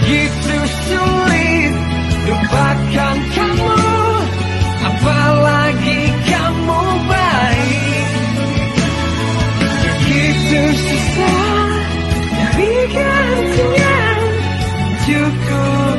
Begitu sulit lupakan kamu Apalagi kamu baik. Begitu susah dari gantinya cukup.